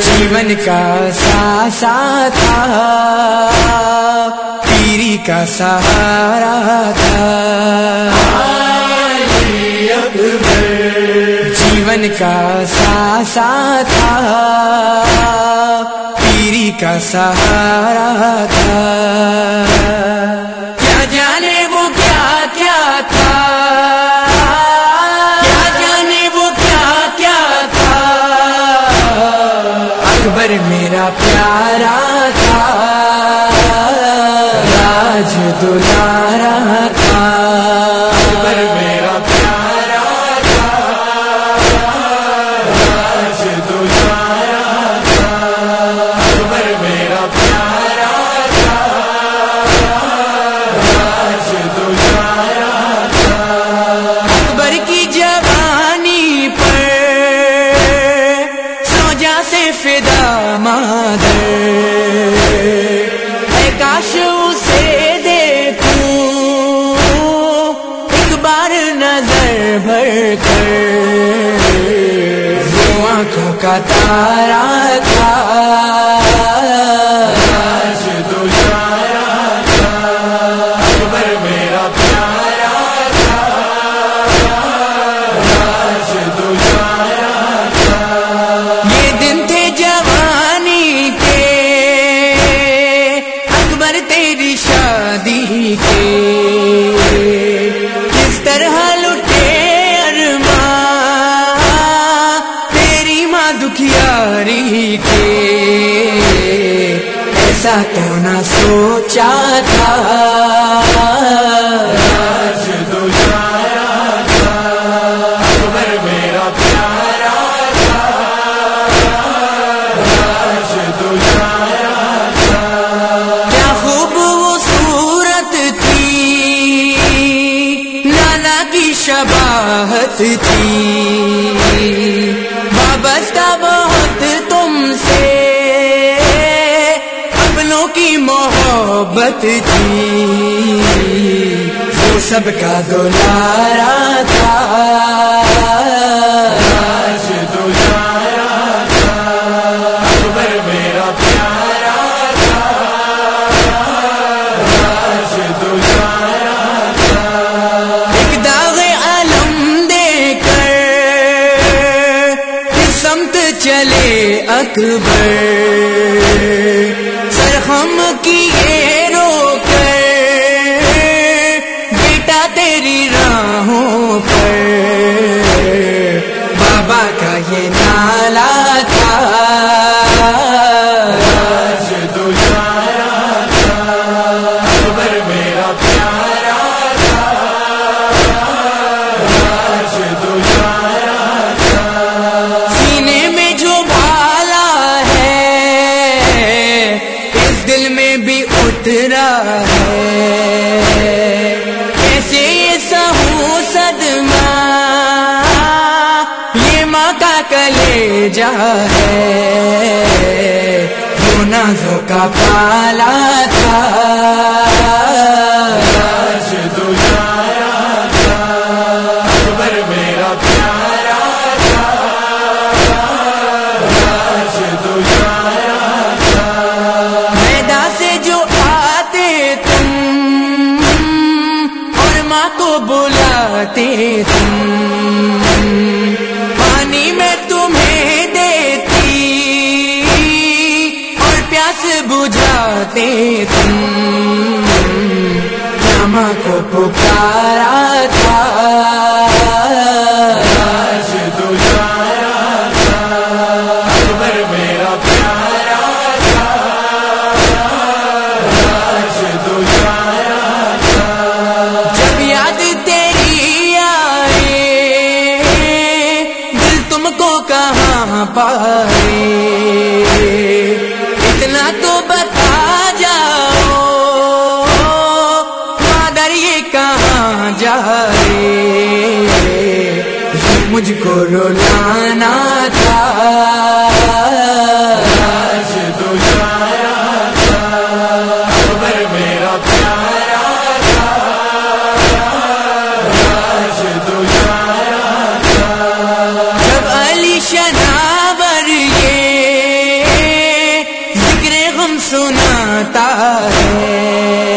جیون کا ساسا تھا پیری کا سہارا تھا۔ جیون کا ساسا تھا۔ پیری کا سہارا تھا۔ کیا جانے وہ کیا کیا تھا؟ کیا جانے وہ کیا کیا تھا؟ اکبر میرا پیارا تھا۔ راج دلارا سے فدا مادر اے کاش اسے دیکھوں، ایک بار نظر بھر کر وہ آنکھوں کا تارا تیری شادی کے کس طرح لٹے ارماں تیری ماں دکھیاری کے ایسا تو نہ سوچا تھا۔ شباہت تھی۔ وابستہ بہت تم سے اپنوں کی محبت تھی۔ وہ سب کا دلارا تھا۔ چلے اکبر سرخم کیے صدمہ یہ ماں کا کلے جا ہے۔ وہ نازوں کا پالا تھا۔ راج جاتے تم پانی میں تمہیں دیتی اور پیاس بجھاتے تم نمک پکارا تھا۔ پائے اتنا تو بتا جاؤ، مادر یہ کہاں جائے مجھ کو رولانا تھا۔ تو جایا تھا۔ میرا پیار سناتا ہے۔